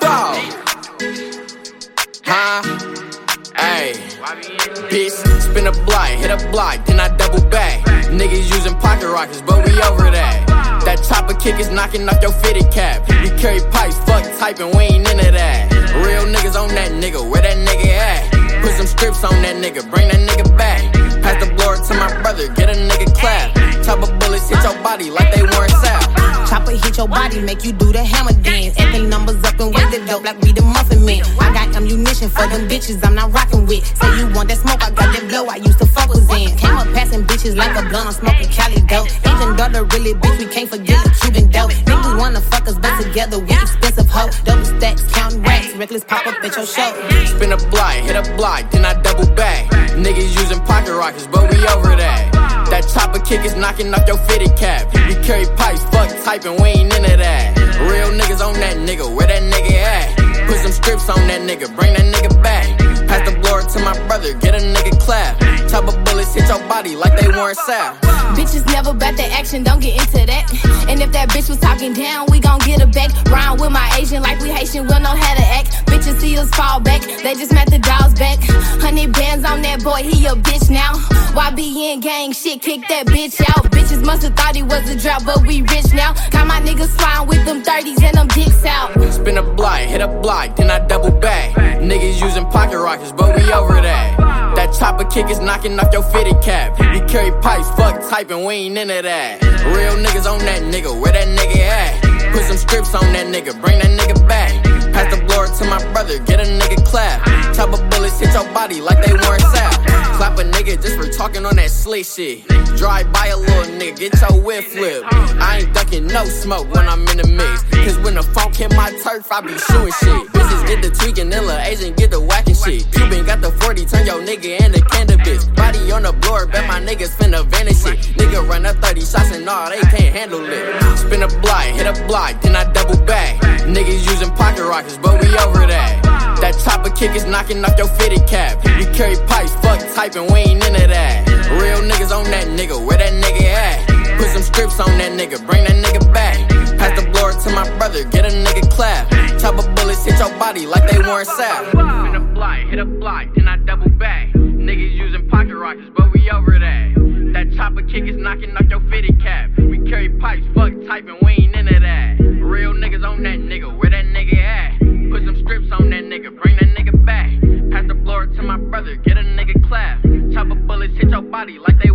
Bow. Huh? Hey. Bitch, spin a block, hit a block, then I double back. Niggas using pocket rockets, but we over that. That chopper kick is knocking off your fitted cap. We carry pipes, fuck typing, we ain't into that. Real niggas on that nigga, where that nigga at? Put some strips on that nigga, bring that nigga back. Pass the blower to my brother, get a nigga clap. Chopper hit your body like they Warren Sapp. Chopper hit your body, make you do the hammer dance. The numbers up and with the dope like we the muffin man. I got ammunition for them bitches I'm not rocking with. Say you want that smoke, I got that blow I used to fuck with in. Came up passing bitches like a gun, I'm smoking Cali dope. Agent daughter really bitch, we can't forget the Cuban dope. Niggas wanna fuck us, but together we expensive hoe. Double stacks, counting racks, reckless pop up at your show. Spin a block, hit a block, then I double back. Niggas using pocket rockets, but we over that. That chopper kick is knocking off your fitted cap. We carry pipes, fuck typing, we ain't into that. Real niggas on that nigga, where that nigga at? Put some strips on that nigga, bring that nigga back. Pass the blower to my brother, get a nigga clap. Chopper bullets hit your body like they Warren Sapp. Bitches never bet the action, don't get into that. And if that bitch was talking down, we gon' get her back. Rhyme with my Asian like we Haitian, we'll know how to act. Bitches see us fall back, they just met the dolls back. Hundred bands on that boy, he a bitch now. YBN gang shit, kick that bitch out. Bitches must've thought he was a drought, but we rich now. Got my niggas flying with them 30s and them dicks out. Spin a block, hit a block, then I double back. Niggas using pocket rockets, but we over that. That chopper kick is knocking off your fitted cap. We carry pipes, fuck typing, we ain't into that. Real niggas on that nigga, where that nigga at? Put some strips on that nigga, bring that nigga back. A nigga clap. Chopper bullets hit your body like they Warren Sapp. Clap a nigga just for talking on that slick shit. Drive by a little nigga, get your whip flip. I ain't ducking no smoke when I'm in the mix. Cause when the funk hit my turf, I be shooting shit. Bitches get the tweaking, lil' Asian get the whacking shit. Cuban got the 40, turn your nigga into cannabis. Body on the blower, bet my niggas finna vanish it. Nigga run up 30 shots and all, they can't handle it. Spin a block, hit a block, then I double back. Niggas using pocket rockets, but we over that. That chopper kick is knocking off your fitted cap. We carry pipes, fuck typing, we ain't into that. Real niggas on that nigga, where that nigga at? Put some scripts on that nigga, bring that nigga back. Pass the blower to my brother, get a nigga clap. Chopper bullets hit your body like they Warren Sapp. Hit a block, hit a block, then I double back. Niggas using pocket rockets, but we over that. That chopper kick is knocking off your fitted cap. We carry pipes, fuck typing, we ain't into that. brother, get a nigga clap. Chopper bullets hit your body like they